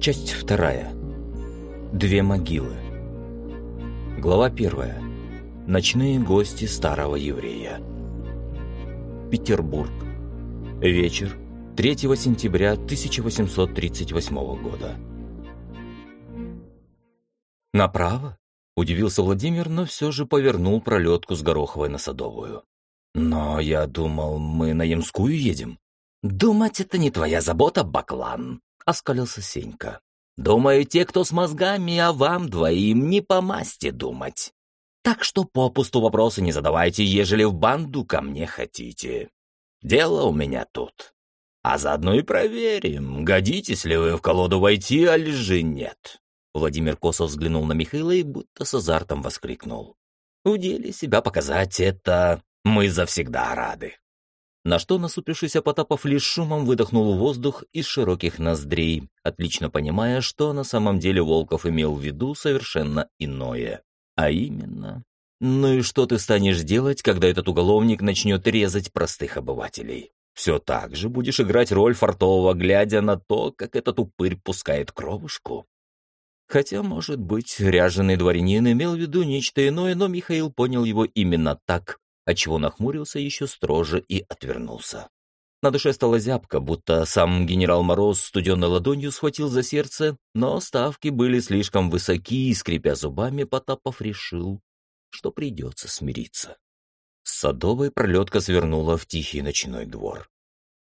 Часть вторая. Две могилы. Глава первая. Ночные гости старого еврея. Петербург. Вечер. 3 сентября 1838 года. «Направо?» – удивился Владимир, но все же повернул пролетку с Гороховой на Садовую. «Но я думал, мы на Ямскую едем». «Думать это не твоя забота, Баклан», — оскалился Сенька. «Думаю, те, кто с мозгами, а вам двоим не по масти думать. Так что попусту вопросы не задавайте, ежели в банду ко мне хотите. Дело у меня тут. А заодно и проверим, годитесь ли вы в колоду войти, али же нет». Владимир косо взглянул на Михаила и будто с азартом воскликнул. «В деле себя показать — это мы завсегда рады». На что насупившийся Потапов лишь шумом выдохнул воздух из широких ноздрей, отлично понимая, что на самом деле Волков имел в виду совершенно иное. А именно... Ну и что ты станешь делать, когда этот уголовник начнет резать простых обывателей? Все так же будешь играть роль фартового, глядя на то, как этот упырь пускает кровушку? Хотя, может быть, ряженый дворянин имел в виду нечто иное, но Михаил понял его именно так, отчего нахмурился еще строже и отвернулся. На душе стало зябко, будто сам генерал Мороз студенной ладонью схватил за сердце, но ставки были слишком высоки, и, скрипя зубами, Потапов решил, что придется смириться. С Садовой пролетка свернула в тихий ночной двор.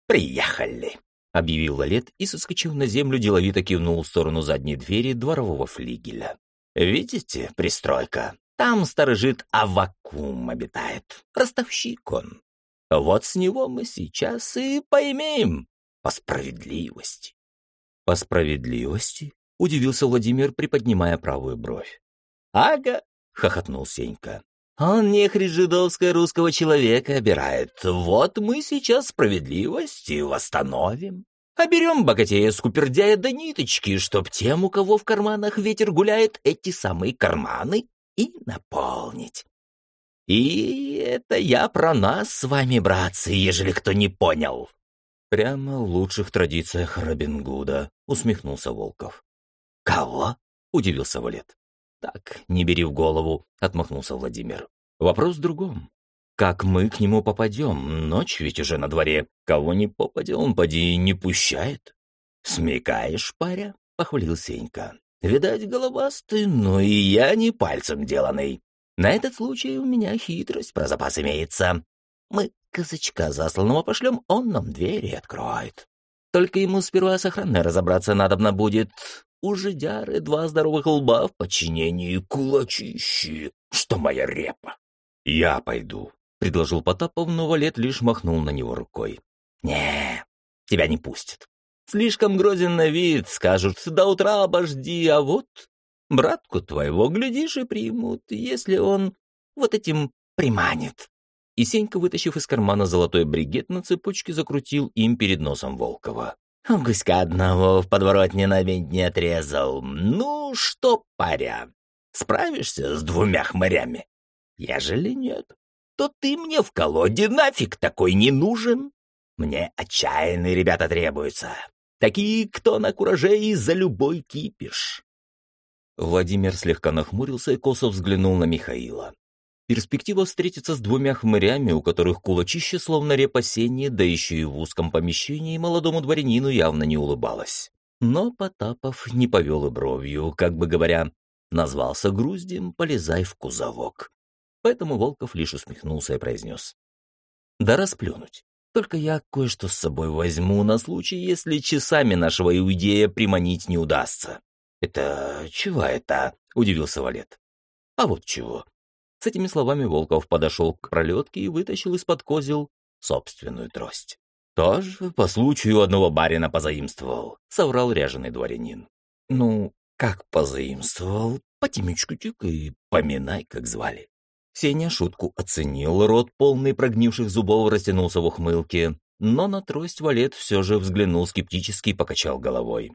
«Приехали!» — объявил Лалет и, соскочив на землю, деловито кивнул в сторону задней двери дворового флигеля. «Видите, пристройка? Там сторожит Авакум обитает, ростовщик он. Вот с него мы сейчас и поймем по справедливости. По справедливости? Удивился Владимир, приподнимая правую бровь. Ага, хохотнул Сенька. Он нехрить жидовского русского человека обирает. Вот мы сейчас справедливость и восстановим. А берем богатея скупердяя до ниточки, чтоб тем, у кого в карманах ветер гуляет, эти самые карманы и наполнить. И это я про нас с вами, братцы, ежели кто не понял. Прямо в лучших традициях Робин Гуда, усмехнулся Волков. Кого? удивился Валет. Так, не бери в голову, отмахнулся Владимир. Вопрос в другом. Как мы к нему попадем? Ночь ведь уже на дворе. Кого не попадя, он поди не пущает. Смекаешь, паря? похвалил Сенька. Видать, головастый, но и я не пальцем деланный. На этот случай у меня хитрость про запас имеется. Мы казачка засланного пошлем, он нам двери откроет. Только ему сперва с охраной разобраться надобно будет. У жидяры два здоровых лба в подчинении кулачищи, что моя репа. «Я пойду», — предложил Потапов, но Валет лишь махнул на него рукой. «Не, тебя не пустят. Слишком грозен на вид, скажут, до утра обожди, а вот братку твоего, глядишь, и примут, если он вот этим приманит». И Сенька, вытащив из кармана золотой бригет на цепочке, закрутил им перед носом Волкова. «Гуська одного в подворотне на не отрезал. Ну что, паря, справишься с двумя хмырями? Ежели нет, то ты мне в колоде нафиг такой не нужен. Мне отчаянные ребята требуются. Такие, кто на кураже и за любой кипиш. Владимир слегка нахмурился и косо взглянул на Михаила. Перспектива встретиться с двумя хмырями, у которых кулачище словно репа да еще и в узком помещении, молодому дворянину явно не улыбалась. Но Потапов не повел и бровью, как бы говоря, назвался груздем, полезай в кузовок. Поэтому Волков лишь усмехнулся и произнес. «Да расплюнуть. Только я кое-что с собой возьму на случай, если часами нашего иудея приманить не удастся. Это чего это? удивился Валет. А вот чего. С этими словами Волков подошел к пролетке и вытащил из-под козел собственную трость. Тоже по случаю одного барина позаимствовал, соврал ряженый дворянин. Ну, как позаимствовал, потемечку тик и поминай, как звали. Сеня шутку оценил, рот полный прогнивших зубов растянулся в ухмылке, но на трость валет все же взглянул скептически и покачал головой.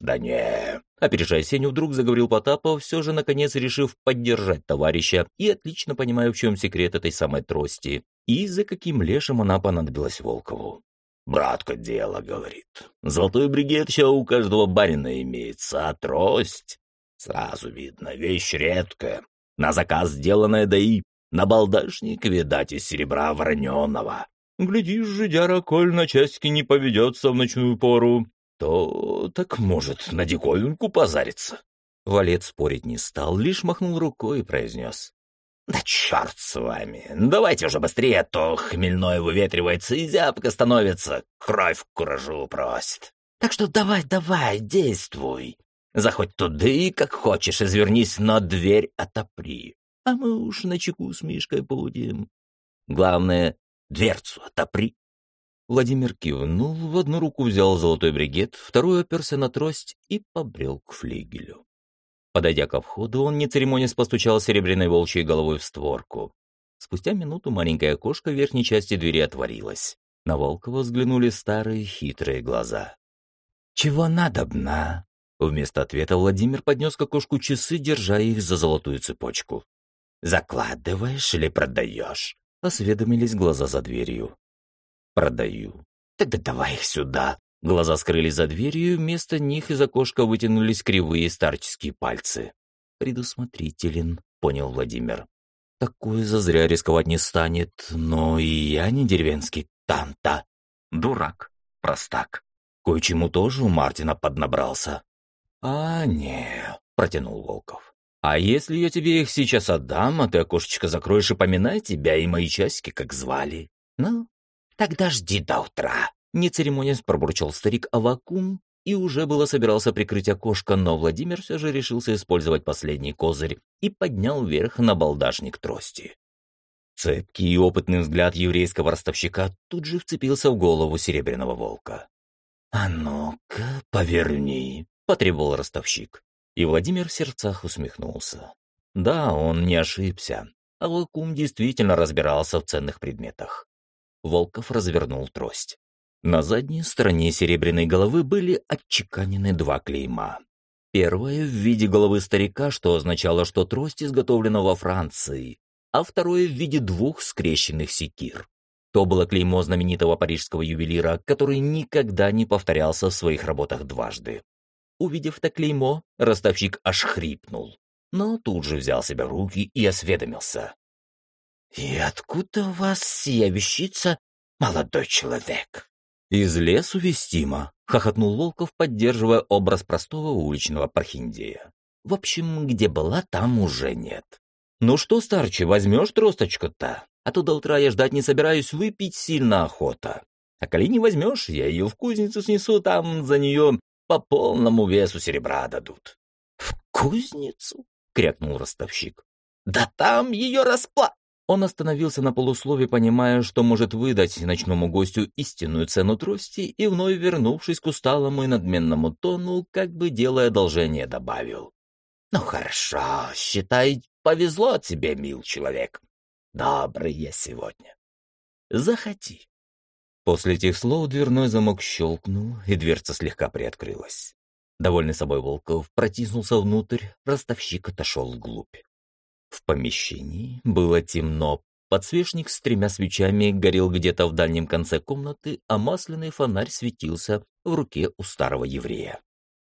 «Да не!» Опережая Сеню, вдруг заговорил Потапов, все же, наконец, решив поддержать товарища и отлично понимая, в чем секрет этой самой трости и за каким лешим она понадобилась Волкову. Братка дело, говорит. Золотой бригет еще у каждого барина имеется, а трость... Сразу видно, вещь редкая. На заказ сделанная, да и на балдашник, видать, из серебра вороненого. Глядишь, жидяра, коль на части не поведется в ночную пору, то так может на диковинку позариться. Валет спорить не стал, лишь махнул рукой и произнес. «Да черт с вами! Давайте уже быстрее, а то хмельное выветривается и зябко становится, кровь в куражу просит. Так что давай, давай, действуй. Заходь туда и как хочешь, извернись, но дверь отопри. А мы уж на чеку с Мишкой будем. Главное, дверцу отопри». Владимир кивнул, в одну руку взял золотой бригет, вторую оперся на трость и побрел к флигелю. Подойдя ко входу, он, не церемонясь, постучал серебряной волчьей головой в створку. Спустя минуту маленькое окошко в верхней части двери отворилось. На Волкова взглянули старые хитрые глаза. «Чего надобно?» Вместо ответа Владимир поднес к окошку часы, держа их за золотую цепочку. «Закладываешь или продаешь?» — осведомились глаза за дверью. «Продаю». «Тогда давай их сюда», Глаза скрылись за дверью, вместо них из окошка вытянулись кривые старческие пальцы. «Предусмотрителен», — понял Владимир. «Такое зазря рисковать не станет, но и я не деревенский танта. Дурак, простак. Кое-чему тоже у Мартина поднабрался». «А, не», — протянул Волков. «А если я тебе их сейчас отдам, а ты окошечко закроешь и поминай тебя и мои часики, как звали? Ну, тогда жди до утра». Не церемонясь, пробурчал старик Авакум и уже было собирался прикрыть окошко, но Владимир все же решился использовать последний козырь и поднял вверх на балдашник трости. Цепкий и опытный взгляд еврейского ростовщика тут же вцепился в голову серебряного волка. «А ну-ка, поверни», — потребовал ростовщик. И Владимир в сердцах усмехнулся. Да, он не ошибся. Авакум действительно разбирался в ценных предметах. Волков развернул трость. На задней стороне серебряной головы были отчеканены два клейма. Первое в виде головы старика, что означало, что трость изготовлена во Франции, а второе в виде двух скрещенных секир. То было клеймо знаменитого парижского ювелира, который никогда не повторялся в своих работах дважды. Увидев это клеймо, ростовщик аж хрипнул, но тут же взял себя в руки и осведомился. «И откуда у вас сия вещица, молодой человек?» «Из лесу вестимо», — хохотнул Волков, поддерживая образ простого уличного прохиндея. «В общем, где была, там уже нет». «Ну что, старче, возьмешь тросточку-то? А то до утра я ждать не собираюсь, выпить сильно охота. А коли не возьмешь, я ее в кузницу снесу, там за нее по полному весу серебра дадут». «В кузницу?» — крякнул ростовщик. «Да там ее расплат!» Он остановился на полуслове, понимая, что может выдать ночному гостю истинную цену трости, и вновь вернувшись к усталому и надменному тону, как бы делая одолжение, добавил. «Ну хорошо, считай, повезло тебе, мил человек. Добрый я сегодня. Заходи». После этих слов дверной замок щелкнул, и дверца слегка приоткрылась. Довольный собой Волков протиснулся внутрь, ростовщик отошел вглубь. В помещении было темно. Подсвечник с тремя свечами горел где-то в дальнем конце комнаты, а масляный фонарь светился в руке у старого еврея.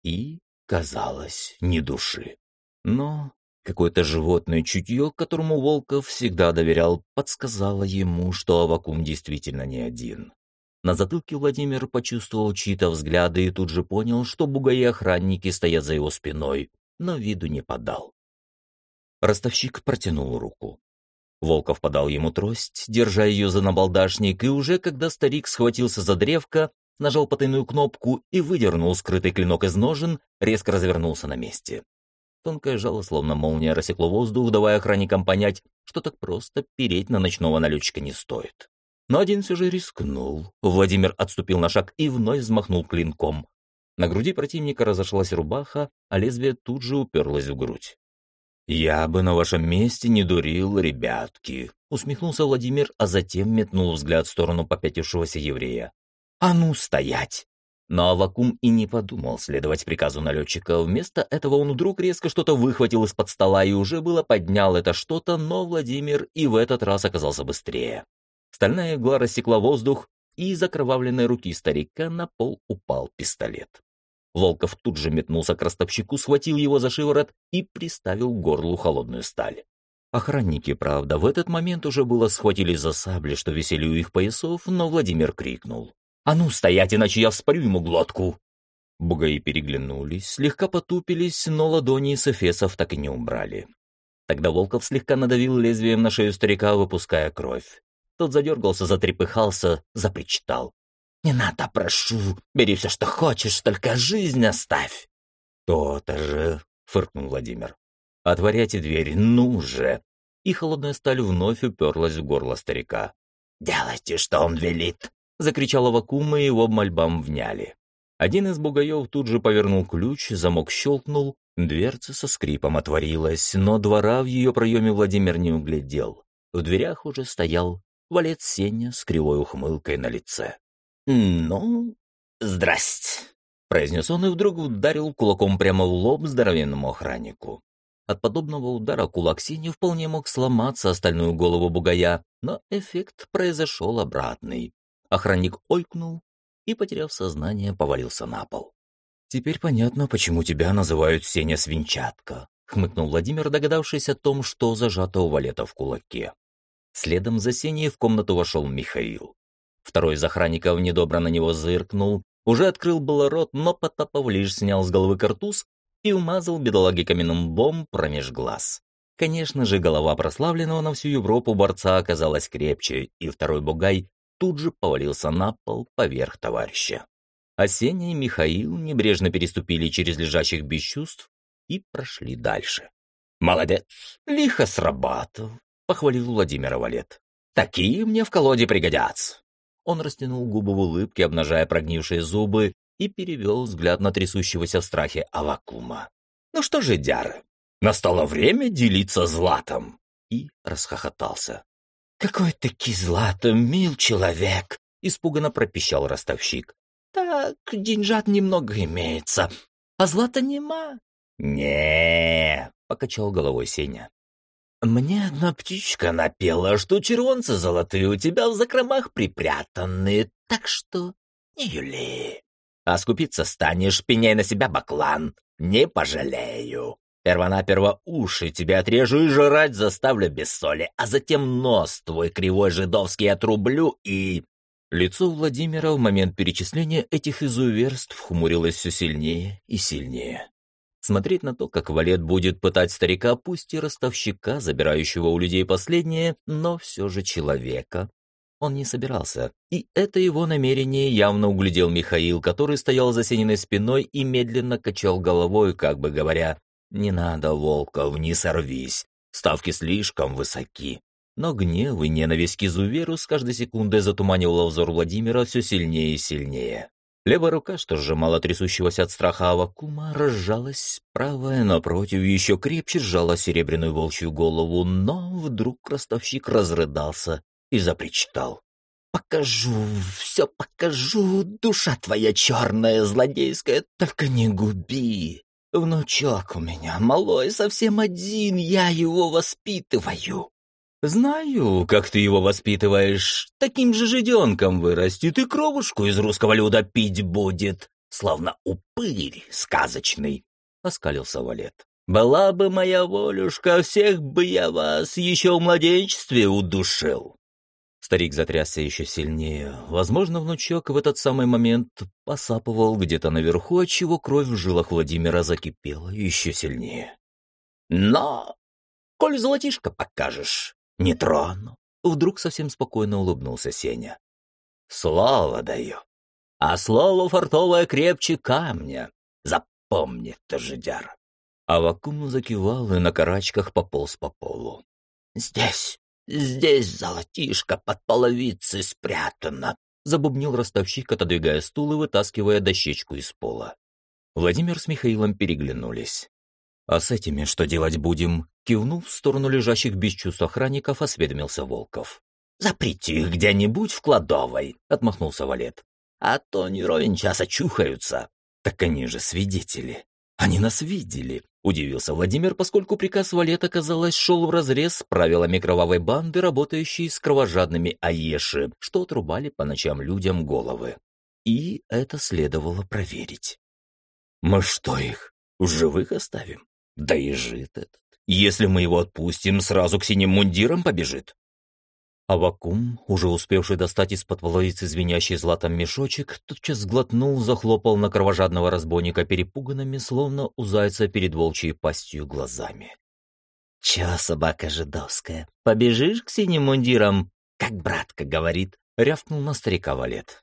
И, казалось, ни души. Но какое-то животное чутье, которому Волков всегда доверял, подсказало ему, что Авакум действительно не один. На затылке Владимир почувствовал чьи-то взгляды и тут же понял, что бугаи-охранники стоят за его спиной, но виду не подал. Ростовщик протянул руку. Волков подал ему трость, держа ее за набалдашник, и уже когда старик схватился за древко, нажал потайную кнопку и выдернул скрытый клинок из ножен, резко развернулся на месте. Тонкое жало, словно молния, рассекло воздух, давая охранникам понять, что так просто переть на ночного налетчика не стоит. Но один все же рискнул. Владимир отступил на шаг и вновь взмахнул клинком. На груди противника разошлась рубаха, а лезвие тут же уперлось в грудь. «Я бы на вашем месте не дурил, ребятки», — усмехнулся Владимир, а затем метнул взгляд в сторону попятившегося еврея. «А ну, стоять!» Но Авакум и не подумал следовать приказу налетчика. Вместо этого он вдруг резко что-то выхватил из-под стола и уже было поднял это что-то, но Владимир и в этот раз оказался быстрее. Стальная игла рассекла воздух, и из окровавленной руки старика на пол упал пистолет. Волков тут же метнулся к ростовщику, схватил его за шиворот и приставил к горлу холодную сталь. Охранники, правда, в этот момент уже было схватили за сабли, что висели у их поясов, но Владимир крикнул. «А ну, стоять, иначе я вспорю ему глотку!» Бугаи переглянулись, слегка потупились, но ладони с эфесов так и не убрали. Тогда Волков слегка надавил лезвием на шею старика, выпуская кровь. Тот задергался, затрепыхался, запричитал. «Не надо, прошу, бери все, что хочешь, только жизнь оставь!» «То-то же!» — фыркнул Владимир. «Отворяйте дверь, ну же!» И холодная сталь вновь уперлась в горло старика. «Делайте, что он велит!» — закричал Авакум, и его мольбам вняли. Один из бугаев тут же повернул ключ, замок щелкнул, дверца со скрипом отворилась, но двора в ее проеме Владимир не углядел. В дверях уже стоял валет Сеня с кривой ухмылкой на лице. «Ну, здрасте», — произнес он и вдруг ударил кулаком прямо в лоб здоровенному охраннику. От подобного удара кулак Сени вполне мог сломаться остальную голову бугая, но эффект произошел обратный. Охранник ойкнул и, потеряв сознание, повалился на пол. «Теперь понятно, почему тебя называют Сеня Свинчатка», — хмыкнул Владимир, догадавшись о том, что зажато у Валета в кулаке. Следом за Сеней в комнату вошел Михаил. Второй из охранников недобро на него зыркнул, уже открыл было рот, но Потапов лишь снял с головы картуз и умазал бедолаги каменным бом промеж глаз. Конечно же, голова прославленного на всю Европу борца оказалась крепче, и второй бугай тут же повалился на пол поверх товарища. Осенний и Михаил небрежно переступили через лежащих без чувств и прошли дальше. «Молодец, лихо срабатывал», — похвалил Владимир Валет. «Такие мне в колоде пригодятся». Он растянул губы в улыбке, обнажая прогнившие зубы, и перевел взгляд на трясущегося в страхе Авакума. «Ну что же, Дяра, настало время делиться златом!» И расхохотался. «Какой таки златом, мил человек!» — испуганно пропищал ростовщик. «Так, деньжат немного имеется, а злата нема». не покачал головой Сеня. «Мне одна птичка напела, что червонцы золотые у тебя в закромах припрятаны, так что не юли. А скупиться станешь, пеняй на себя баклан, не пожалею. Первонаперво уши тебе отрежу и жрать заставлю без соли, а затем нос твой кривой жидовский отрублю и...» Лицо Владимира в момент перечисления этих изуверств хмурилось все сильнее и сильнее. Смотреть на то, как Валет будет пытать старика, пусть и ростовщика, забирающего у людей последнее, но все же человека, он не собирался. И это его намерение явно углядел Михаил, который стоял за Сениной спиной и медленно качал головой, как бы говоря, «Не надо, Волков, не сорвись, ставки слишком высоки». Но гнев и ненависть к изуверу с каждой секундой затуманивала взор Владимира все сильнее и сильнее. Левая рука, что сжимала трясущегося от страха Авакума, разжалась, правая, напротив, еще крепче сжала серебряную волчью голову, но вдруг ростовщик разрыдался и запричитал. «Покажу, все покажу, душа твоя черная, злодейская, только не губи. Внучок у меня малой, совсем один, я его воспитываю». «Знаю, как ты его воспитываешь. Таким же жиденком вырастет и кровушку из русского люда пить будет, словно упырь сказочный», — оскалился Валет. «Была бы моя волюшка, всех бы я вас еще в младенчестве удушил». Старик затрясся еще сильнее. Возможно, внучок в этот самый момент посапывал где-то наверху, отчего кровь в жилах Владимира закипела еще сильнее. «Но, коль золотишко покажешь, не трону», — вдруг совсем спокойно улыбнулся Сеня. «Слово даю. А слово фартовое крепче камня. Запомни, ты жидяр». Авакум закивал и на карачках пополз по полу. «Здесь «Здесь золотишко под половицей спрятано», — забубнил ростовщик, отодвигая стул и вытаскивая дощечку из пола. Владимир с Михаилом переглянулись. «А с этими что делать будем?» Кивнув в сторону лежащих без чувств охранников, осведомился Волков. «Заприте их где-нибудь в кладовой», — отмахнулся Валет. «А то не ровен час очухаются». «Так они же свидетели. Они нас видели», Удивился Владимир, поскольку приказ Валета, казалось, шел вразрез с правилами кровавой банды, работающей с кровожадными Аеши, что отрубали по ночам людям головы. И это следовало проверить. Мы что их, в живых оставим? Да и жит этот. Если мы его отпустим, сразу к синим мундирам побежит. Авакум, уже успевший достать из-под половицы звенящий златом мешочек, тотчас сглотнул, захлопал на кровожадного разбойника перепуганными, словно у зайца перед волчьей пастью глазами. «Чё, собака жидовская, побежишь к синим мундирам, как братка говорит?» — рявкнул на старика Валет.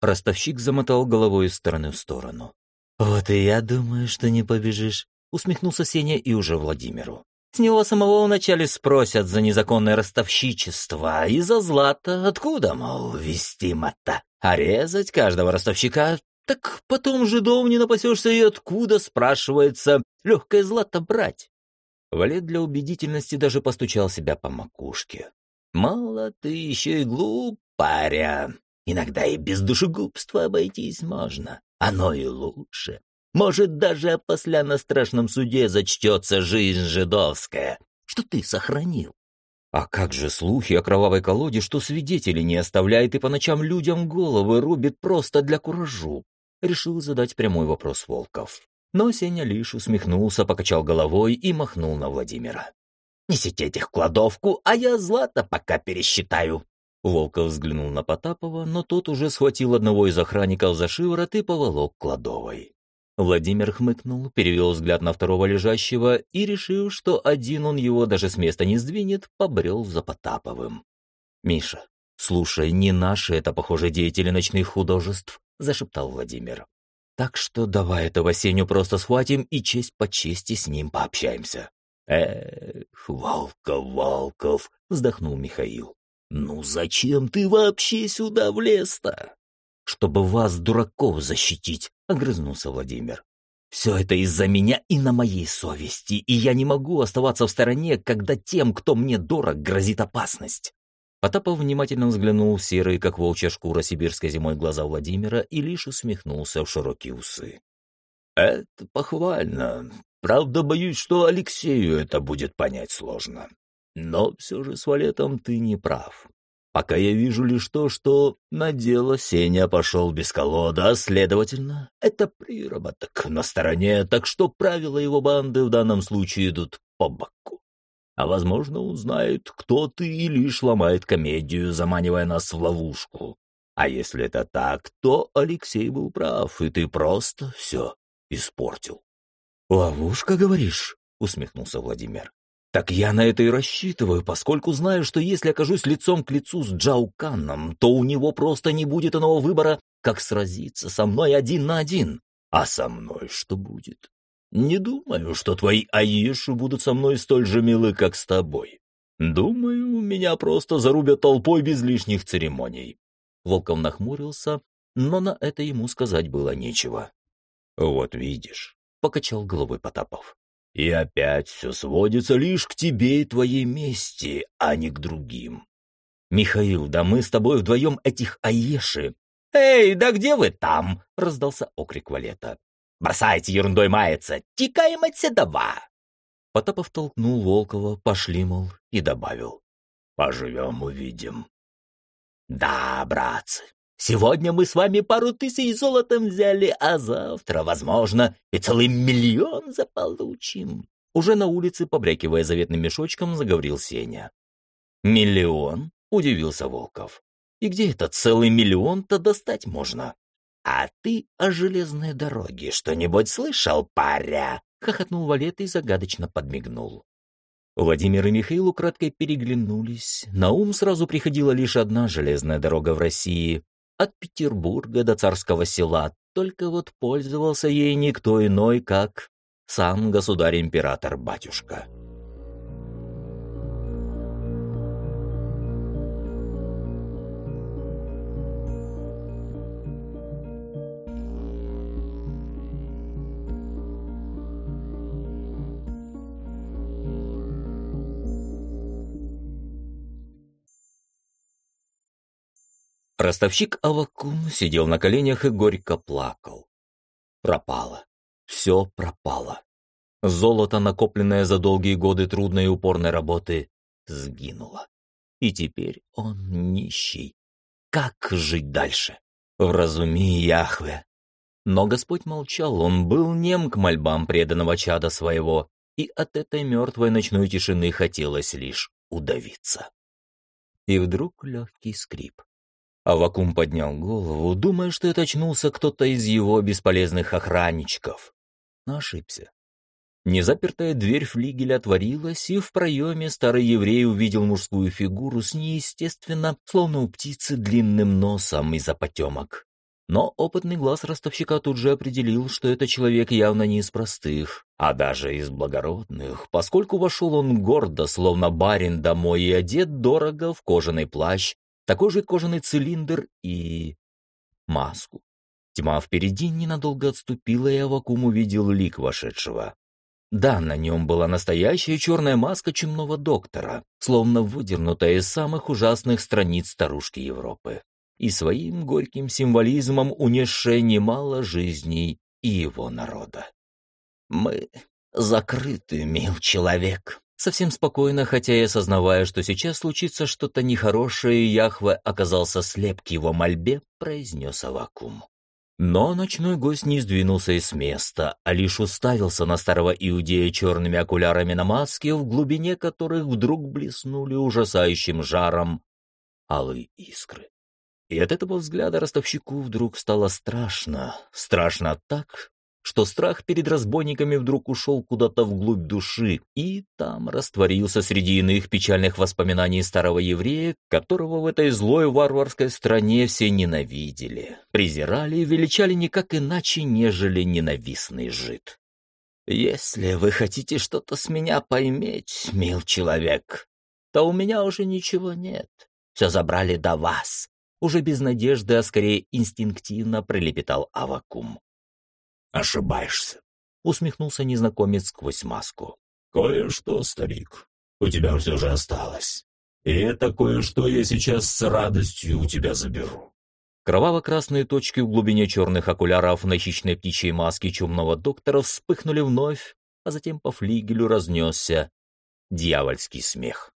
Ростовщик замотал головой из стороны в сторону. «Вот и я думаю, что не побежишь», — усмехнулся Сеня и уже Владимиру. С него самого вначале спросят за незаконное ростовщичество и за злато, откуда, мол, вести мота. А резать каждого ростовщика, так потом жидов не напасешься и откуда, спрашивается, легкое злато брать. Валет для убедительности даже постучал себя по макушке. «Мало ты еще и глуп, паря. Иногда и без душегубства обойтись можно. Оно и лучше. Может, даже после на страшном суде зачтется жизнь жидовская, что ты сохранил. А как же слухи о кровавой колоде, что свидетелей не оставляет и по ночам людям головы рубит просто для куражу? Решил задать прямой вопрос Волков. Но Сеня лишь усмехнулся, покачал головой и махнул на Владимира. «Несите этих в кладовку, а я злато пока пересчитаю». Волков взглянул на Потапова, но тот уже схватил одного из охранников за шиворот и поволок кладовой. Владимир хмыкнул, перевел взгляд на второго лежащего и, решив, что один он его даже с места не сдвинет, побрел за Потаповым. «Миша, слушай, не наши это, похоже, деятели ночных художеств», — зашептал Владимир. «Так что давай этого Сеню просто схватим и честь по чести с ним пообщаемся». «Эх, Волков, Волков», — вздохнул Михаил. «Ну зачем ты вообще сюда влез-то?» «Чтобы вас, дураков, защитить», — огрызнулся Владимир. «Все это из-за меня и на моей совести, и я не могу оставаться в стороне, когда тем, кто мне дорог, грозит опасность». Потапов внимательно взглянул в серые, как волчья шкура сибирской зимой глаза Владимира и лишь усмехнулся в широкие усы. «Это похвально. Правда, боюсь, что Алексею это будет понять сложно. Но все же с Валетом ты не прав. Пока я вижу лишь то, что на дело Сеня пошел без колода, а следовательно, это приработок на стороне, так что правила его банды в данном случае идут по боку. А возможно, он знает, кто ты, и лишь ломает комедию, заманивая нас в ловушку. А если это так, то Алексей был прав, и ты просто все испортил. «Ловушка, говоришь?» — усмехнулся Владимир. Так я на это и рассчитываю, поскольку знаю, что если окажусь лицом к лицу с Джауканом, то у него просто не будет иного выбора, как сразиться со мной один на один. А со мной что будет? Не думаю, что твои Аиши будут со мной столь же милы, как с тобой. Думаю, меня просто зарубят толпой без лишних церемоний. Волков нахмурился, но на это ему сказать было нечего. Вот видишь, покачал головой Потапов. И опять все сводится лишь к тебе и твоей мести, а не к другим. Михаил, да мы с тобой вдвоем этих Аеши. Эй, да где вы там? Раздался окрик Валета. Бросайте ерундой маяться, тикаем отседова. Потапов толкнул Волкова, пошли, мол, и добавил. Поживем, увидим. Да, братцы, Сегодня мы с вами пару тысяч золотом взяли, а завтра, возможно, и целый миллион заполучим. Уже на улице, побрякивая заветным мешочком, заговорил Сеня. «Миллион?» — удивился Волков. «И где этот целый миллион-то достать можно?» «А ты о железной дороге что-нибудь слышал, паря?» — хохотнул Валет и загадочно подмигнул. Владимир и Михаил украдкой переглянулись. На ум сразу приходила лишь одна железная дорога в России от Петербурга до царского села, только вот пользовался ей никто иной, как сам государь-император-батюшка. Ростовщик Авакум сидел на коленях и горько плакал. Пропало. Все пропало. Золото, накопленное за долгие годы трудной и упорной работы, сгинуло. И теперь он нищий. Как жить дальше? Вразуми, Яхве. Но Господь молчал, он был нем к мольбам преданного чада своего, и от этой мертвой ночной тишины хотелось лишь удавиться. И вдруг легкий скрип. Авакум поднял голову, думая, что это очнулся кто-то из его бесполезных охранничков. Но ошибся. Незапертая дверь флигеля отворилась, и в проеме старый еврей увидел мужскую фигуру с неестественно, словно у птицы, длинным носом из-за потемок. Но опытный глаз ростовщика тут же определил, что это человек явно не из простых, а даже из благородных, поскольку вошел он гордо, словно барин домой и одет дорого в кожаный плащ, такой же кожаный цилиндр и... маску. Тьма впереди ненадолго отступила, и Авакум увидел лик вошедшего. Да, на нем была настоящая черная маска чумного доктора, словно выдернутая из самых ужасных страниц старушки Европы, и своим горьким символизмом унесшая немало жизней и его народа. «Мы закрыты, мил человек», Совсем спокойно, хотя и осознавая, что сейчас случится что-то нехорошее, Яхве оказался слеп к его мольбе, произнес Авакум. Но ночной гость не сдвинулся из места, а лишь уставился на старого иудея черными окулярами на маске, в глубине которых вдруг блеснули ужасающим жаром алые искры. И от этого взгляда ростовщику вдруг стало страшно. Страшно так, что страх перед разбойниками вдруг ушел куда-то вглубь души и там растворился среди иных печальных воспоминаний старого еврея, которого в этой злой варварской стране все ненавидели, презирали и величали никак иначе, нежели ненавистный жид. «Если вы хотите что-то с меня пойметь, мил человек, то у меня уже ничего нет. Все забрали до вас». Уже без надежды, а скорее инстинктивно пролепетал Авакум. «Ошибаешься», — усмехнулся незнакомец сквозь маску. «Кое-что, старик, у тебя все же осталось. И это кое-что я сейчас с радостью у тебя заберу». Кроваво-красные точки в глубине черных окуляров на хищной птичьей маске чумного доктора вспыхнули вновь, а затем по флигелю разнесся дьявольский смех.